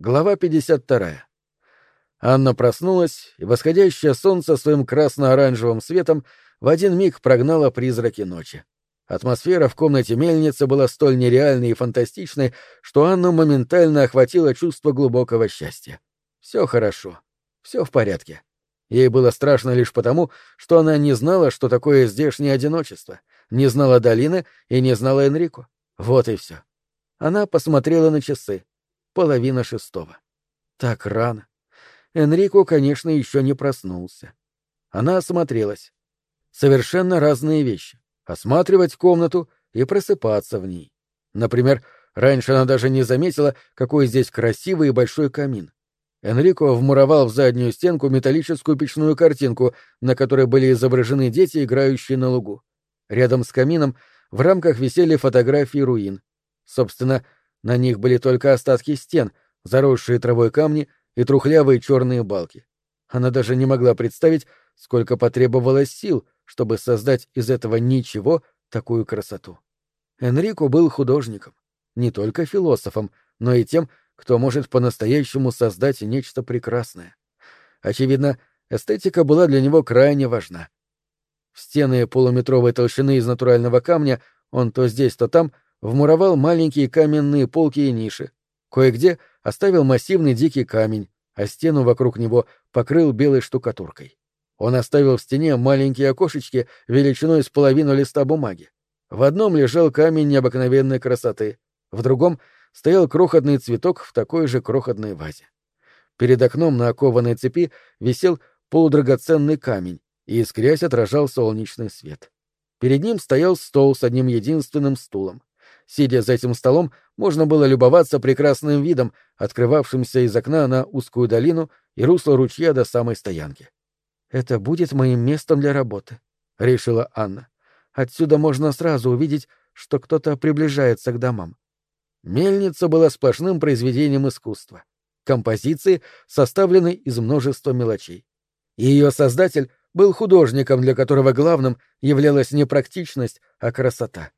Глава 52. Анна проснулась, и восходящее солнце своим красно-оранжевым светом в один миг прогнало призраки ночи. Атмосфера в комнате мельницы была столь нереальной и фантастичной, что Анну моментально охватило чувство глубокого счастья. Все хорошо, все в порядке. Ей было страшно лишь потому, что она не знала, что такое здешнее одиночество, не знала долины и не знала Энрико. Вот и все. Она посмотрела на часы половина шестого. Так рано. Энрико, конечно, еще не проснулся. Она осмотрелась. Совершенно разные вещи. Осматривать комнату и просыпаться в ней. Например, раньше она даже не заметила, какой здесь красивый и большой камин. Энрико вмуровал в заднюю стенку металлическую печную картинку, на которой были изображены дети, играющие на лугу. Рядом с камином в рамках висели фотографии руин. Собственно, на них были только остатки стен, заросшие травой камни и трухлявые черные балки. Она даже не могла представить, сколько потребовалось сил, чтобы создать из этого ничего такую красоту. Энрико был художником, не только философом, но и тем, кто может по-настоящему создать нечто прекрасное. Очевидно, эстетика была для него крайне важна. В стены полуметровой толщины из натурального камня он то здесь, то там — вмуровал маленькие каменные полки и ниши. Кое-где оставил массивный дикий камень, а стену вокруг него покрыл белой штукатуркой. Он оставил в стене маленькие окошечки величиной с половину листа бумаги. В одном лежал камень необыкновенной красоты, в другом стоял крохотный цветок в такой же крохотной вазе. Перед окном на окованной цепи висел полудрагоценный камень, и искрясь отражал солнечный свет. Перед ним стоял стол с одним единственным стулом. Сидя за этим столом, можно было любоваться прекрасным видом, открывавшимся из окна на узкую долину и русло ручья до самой стоянки. «Это будет моим местом для работы», — решила Анна. «Отсюда можно сразу увидеть, что кто-то приближается к домам». Мельница была сплошным произведением искусства. Композиции составлены из множества мелочей. Ее создатель был художником, для которого главным являлась не практичность, а красота.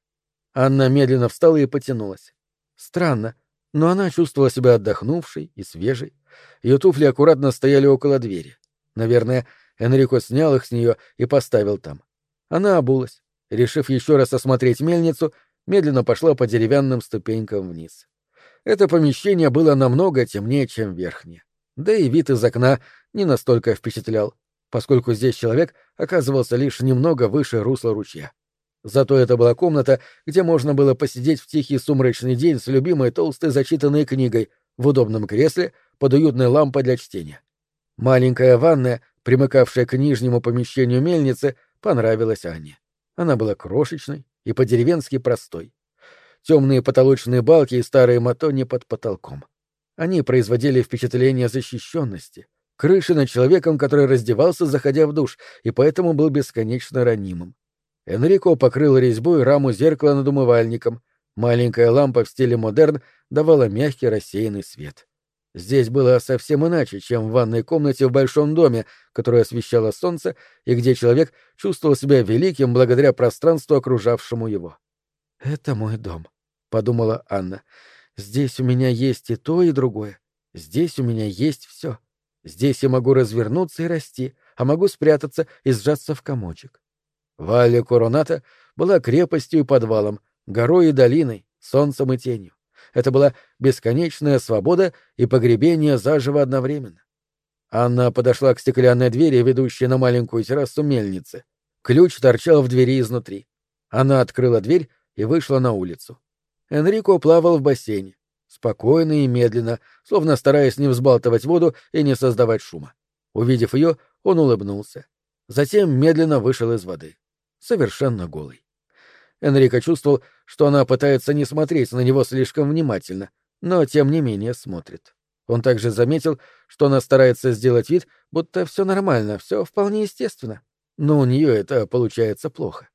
Анна медленно встала и потянулась. Странно, но она чувствовала себя отдохнувшей и свежей. Ее туфли аккуратно стояли около двери. Наверное, Энрико снял их с нее и поставил там. Она обулась. Решив еще раз осмотреть мельницу, медленно пошла по деревянным ступенькам вниз. Это помещение было намного темнее, чем верхнее. Да и вид из окна не настолько впечатлял, поскольку здесь человек оказывался лишь немного выше русла ручья. Зато это была комната, где можно было посидеть в тихий сумрачный день с любимой толстой зачитанной книгой в удобном кресле под уютной лампой для чтения. Маленькая ванная, примыкавшая к нижнему помещению мельницы, понравилась Анне. Она была крошечной и по-деревенски простой. Темные потолочные балки и старые матони под потолком. Они производили впечатление защищенности, крыши над человеком, который раздевался, заходя в душ, и поэтому был бесконечно ранимым. Энрико покрыл резьбой раму зеркала над умывальником. Маленькая лампа в стиле модерн давала мягкий рассеянный свет. Здесь было совсем иначе, чем в ванной комнате в большом доме, которую освещало солнце и где человек чувствовал себя великим благодаря пространству, окружавшему его. «Это мой дом», — подумала Анна. «Здесь у меня есть и то, и другое. Здесь у меня есть все. Здесь я могу развернуться и расти, а могу спрятаться и сжаться в комочек. Валля Короната была крепостью и подвалом, горой и долиной, солнцем и тенью. Это была бесконечная свобода и погребение заживо одновременно. Анна подошла к стеклянной двери, ведущей на маленькую террасу мельницы. Ключ торчал в двери изнутри. Она открыла дверь и вышла на улицу. Энрико плавал в бассейне, спокойно и медленно, словно стараясь не взбалтывать воду и не создавать шума. Увидев ее, он улыбнулся. Затем медленно вышел из воды совершенно голый. Энрико чувствовал, что она пытается не смотреть на него слишком внимательно, но тем не менее смотрит. Он также заметил, что она старается сделать вид, будто все нормально, все вполне естественно. Но у нее это получается плохо.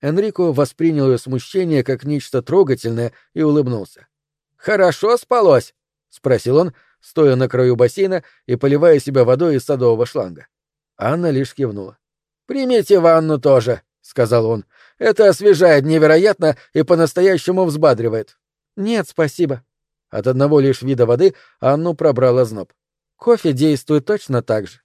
Энрико воспринял ее смущение как нечто трогательное и улыбнулся. «Хорошо спалось?» — спросил он, стоя на краю бассейна и поливая себя водой из садового шланга. Анна лишь кивнула. «Примите ванну тоже», — сказал он. — Это освежает невероятно и по-настоящему взбадривает. — Нет, спасибо. От одного лишь вида воды Анну пробрала зноб. Кофе действует точно так же.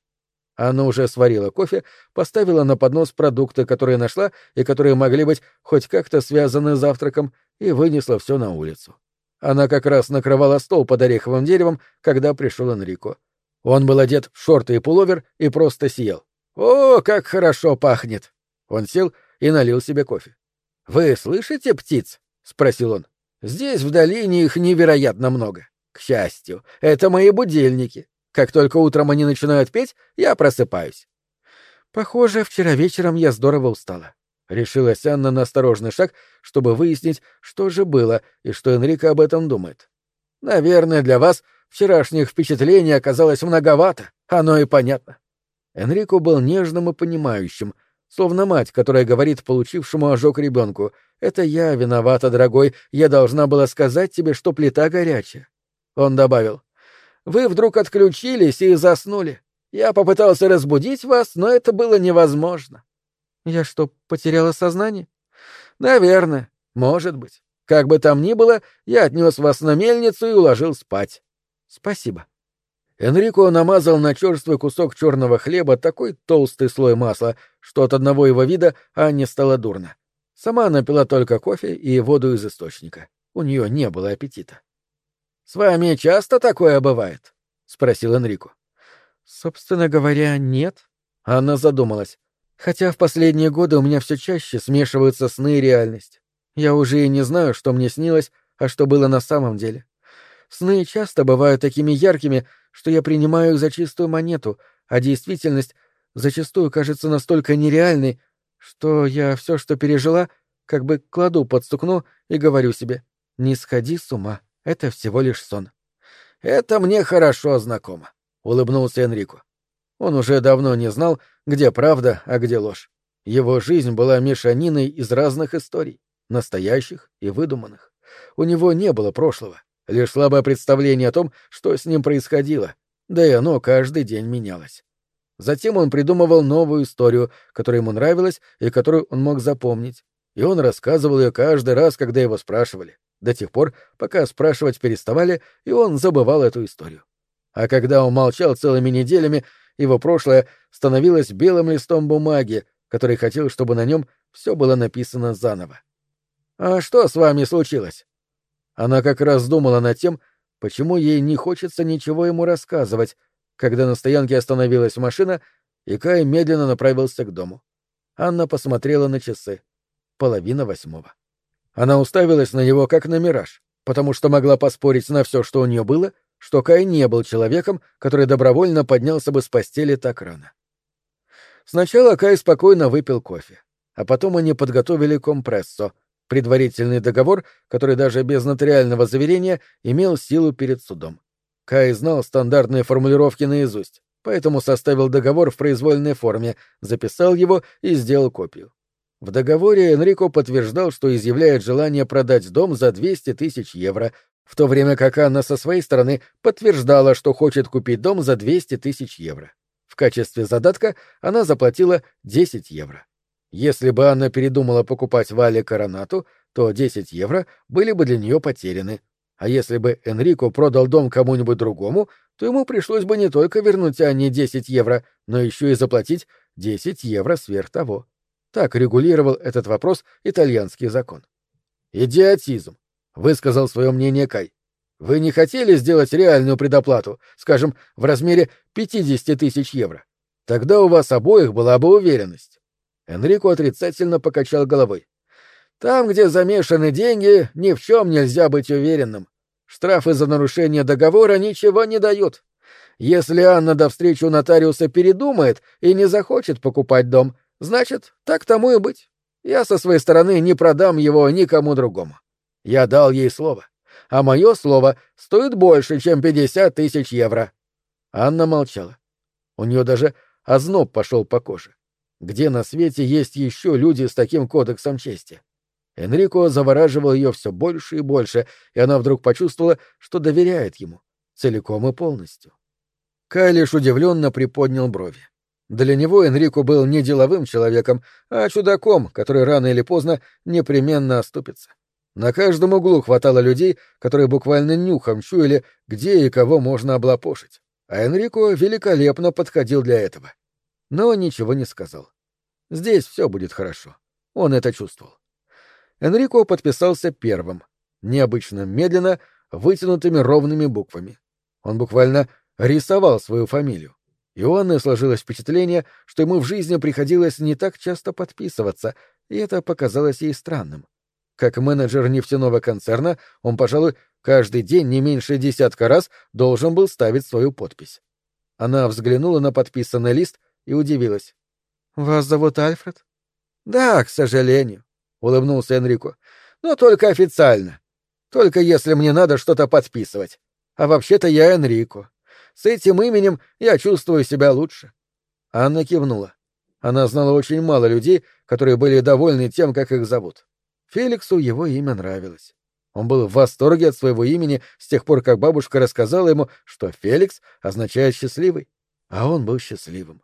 Анна уже сварила кофе, поставила на поднос продукты, которые нашла и которые могли быть хоть как-то связаны с завтраком, и вынесла все на улицу. Она как раз накрывала стол под ореховым деревом, когда пришел Энрико. Он был одет в шорты и пуловер и просто съел. «О, как хорошо пахнет!» Он сел и налил себе кофе. «Вы слышите птиц?» — спросил он. «Здесь в долине их невероятно много. К счастью, это мои будильники. Как только утром они начинают петь, я просыпаюсь. Похоже, вчера вечером я здорово устала. Решилась Анна на осторожный шаг, чтобы выяснить, что же было и что Энрико об этом думает. Наверное, для вас вчерашних впечатлений оказалось многовато, оно и понятно. Энрико был нежным и понимающим, словно мать, которая говорит получившему ожог ребенку, «Это я виновата, дорогой, я должна была сказать тебе, что плита горячая». Он добавил, вы вдруг отключились и заснули. Я попытался разбудить вас, но это было невозможно. Я что, потеряла сознание? Наверное, может быть. Как бы там ни было, я отнес вас на мельницу и уложил спать. Спасибо. Энрико намазал на черствый кусок черного хлеба такой толстый слой масла, что от одного его вида Анне стало дурно. Сама она пила только кофе и воду из источника. У нее не было аппетита. С вами часто такое бывает? спросил Энрико. Собственно говоря, нет. Она задумалась. Хотя в последние годы у меня все чаще смешиваются сны и реальность. Я уже и не знаю, что мне снилось, а что было на самом деле. Сны часто бывают такими яркими, что я принимаю их за чистую монету, а действительность зачастую кажется настолько нереальной, что я все, что пережила, как бы кладу под стукно и говорю себе «не сходи с ума». Это всего лишь сон. Это мне хорошо знакомо, улыбнулся Энрико. Он уже давно не знал, где правда, а где ложь. Его жизнь была мешаниной из разных историй, настоящих и выдуманных. У него не было прошлого, лишь слабое представление о том, что с ним происходило, да и оно каждый день менялось. Затем он придумывал новую историю, которая ему нравилась и которую он мог запомнить, и он рассказывал ее каждый раз, когда его спрашивали до тех пор, пока спрашивать переставали, и он забывал эту историю. А когда он молчал целыми неделями, его прошлое становилось белым листом бумаги, который хотел, чтобы на нем все было написано заново. «А что с вами случилось?» Она как раз думала над тем, почему ей не хочется ничего ему рассказывать, когда на стоянке остановилась машина, и Кай медленно направился к дому. Анна посмотрела на часы. Половина восьмого. Она уставилась на него как на мираж, потому что могла поспорить на все, что у нее было, что Кай не был человеком, который добровольно поднялся бы с постели так рано. Сначала Кай спокойно выпил кофе, а потом они подготовили компрессо, предварительный договор, который даже без нотариального заверения имел силу перед судом. Кай знал стандартные формулировки наизусть, поэтому составил договор в произвольной форме, записал его и сделал копию. В договоре Энрико подтверждал, что изъявляет желание продать дом за 200 тысяч евро, в то время как Анна со своей стороны подтверждала, что хочет купить дом за 200 тысяч евро. В качестве задатка она заплатила 10 евро. Если бы Анна передумала покупать Вале Коронату, то 10 евро были бы для нее потеряны. А если бы Энрико продал дом кому-нибудь другому, то ему пришлось бы не только вернуть Анне 10 евро, но еще и заплатить 10 евро сверх того. Так регулировал этот вопрос итальянский закон. «Идиотизм», — высказал свое мнение Кай. «Вы не хотели сделать реальную предоплату, скажем, в размере 50 тысяч евро? Тогда у вас обоих была бы уверенность». Энрико отрицательно покачал головой. «Там, где замешаны деньги, ни в чем нельзя быть уверенным. Штрафы за нарушение договора ничего не дают. Если Анна до встречи у нотариуса передумает и не захочет покупать дом, Значит, так тому и быть. Я со своей стороны не продам его никому другому. Я дал ей слово. А мое слово стоит больше, чем пятьдесят тысяч евро. Анна молчала. У нее даже озноб пошел по коже. Где на свете есть еще люди с таким кодексом чести? Энрико завораживал ее все больше и больше, и она вдруг почувствовала, что доверяет ему, целиком и полностью. Кай лишь удивленно приподнял брови. Для него Энрико был не деловым человеком, а чудаком, который рано или поздно непременно оступится. На каждом углу хватало людей, которые буквально нюхом чуяли, где и кого можно облапошить. А Энрико великолепно подходил для этого. Но ничего не сказал. Здесь все будет хорошо. Он это чувствовал. Энрико подписался первым, необычно медленно, вытянутыми ровными буквами. Он буквально рисовал свою фамилию. И у Анны сложилось впечатление, что ему в жизни приходилось не так часто подписываться, и это показалось ей странным. Как менеджер нефтяного концерна, он, пожалуй, каждый день не меньше десятка раз должен был ставить свою подпись. Она взглянула на подписанный лист и удивилась. «Вас зовут Альфред?» «Да, к сожалению», — улыбнулся Энрико. «Но только официально. Только если мне надо что-то подписывать. А вообще-то я Энрико. С этим именем я чувствую себя лучше. Анна кивнула. Она знала очень мало людей, которые были довольны тем, как их зовут. Феликсу его имя нравилось. Он был в восторге от своего имени с тех пор, как бабушка рассказала ему, что Феликс означает «счастливый», а он был счастливым.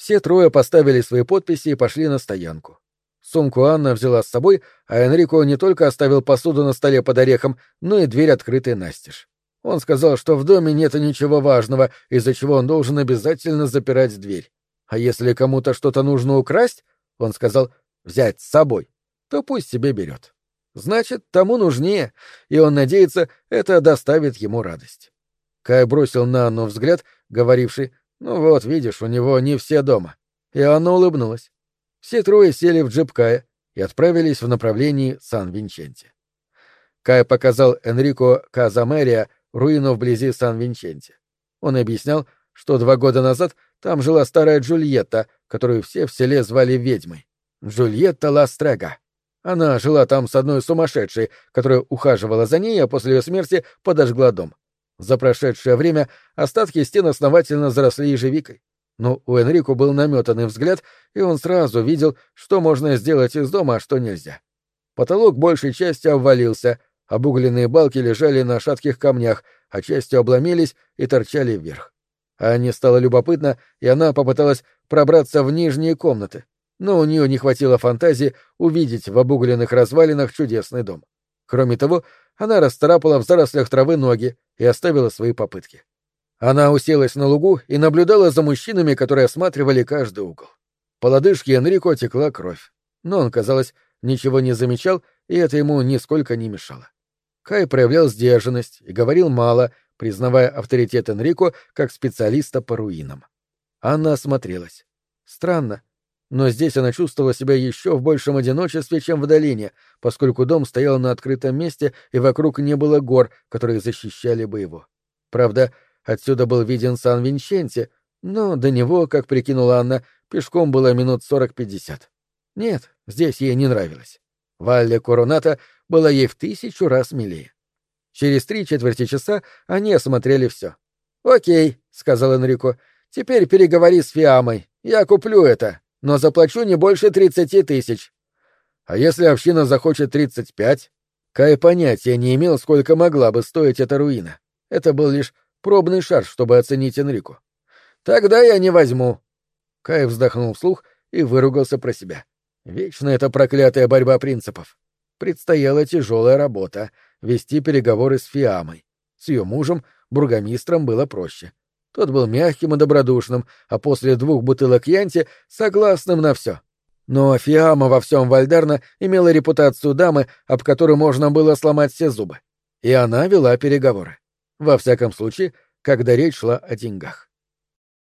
Все трое поставили свои подписи и пошли на стоянку. Сумку Анна взяла с собой, а Энрико не только оставил посуду на столе под орехом, но и дверь открытой настежь. Он сказал, что в доме нет ничего важного, из-за чего он должен обязательно запирать дверь. А если кому-то что-то нужно украсть, он сказал, взять с собой, то пусть себе берет. Значит, тому нужнее, и он надеется, это доставит ему радость. Кай бросил на Анну взгляд, говоривший, «Ну вот, видишь, у него не все дома». И Анна улыбнулась. Все трое сели в джип Кая и отправились в направлении Сан-Винченти. Кай показал Энрико Казамерия руину вблизи Сан-Винченти. Он объяснял, что два года назад там жила старая Джульетта, которую все в селе звали ведьмой. Джульетта Ластрега. Она жила там с одной сумасшедшей, которая ухаживала за ней, а после ее смерти подожгла дом. За прошедшее время остатки стен основательно заросли ежевикой. Но у Энрико был наметанный взгляд, и он сразу видел, что можно сделать из дома, а что нельзя. Потолок большей части обвалился, обугленные балки лежали на шатких камнях, а частью обломились и торчали вверх. Анне стало любопытно, и она попыталась пробраться в нижние комнаты, но у нее не хватило фантазии увидеть в обугленных развалинах чудесный дом. Кроме того, она расцарапала в зарослях травы ноги и оставила свои попытки. Она уселась на лугу и наблюдала за мужчинами, которые осматривали каждый угол. По лодыжке Энрико текла кровь, но он, казалось, ничего не замечал, и это ему нисколько не мешало. Кай проявлял сдержанность и говорил мало, признавая авторитет Энрико как специалиста по руинам. Анна осмотрелась. Странно, но здесь она чувствовала себя еще в большем одиночестве, чем в долине, поскольку дом стоял на открытом месте и вокруг не было гор, которые защищали бы его. Правда, отсюда был виден Сан-Винченти, но до него, как прикинула Анна, пешком было минут сорок-пятьдесят. Нет, здесь ей не нравилось. Валле Короната была ей в тысячу раз милее. Через три четверти часа они осмотрели все. «Окей», — сказал Энрико, — «теперь переговори с Фиамой. Я куплю это, но заплачу не больше тридцати тысяч». «А если община захочет тридцать пять?» Кай понятия не имел, сколько могла бы стоить эта руина. Это был лишь пробный шар, чтобы оценить Энрико. «Тогда я не возьму». Кай вздохнул вслух и выругался про себя. Вечно эта проклятая борьба принципов. Предстояла тяжелая работа — вести переговоры с Фиамой. С ее мужем, бургомистром, было проще. Тот был мягким и добродушным, а после двух бутылок Янти — согласным на все. Но Фиама во всем Вальдерна имела репутацию дамы, об которой можно было сломать все зубы. И она вела переговоры. Во всяком случае, когда речь шла о деньгах.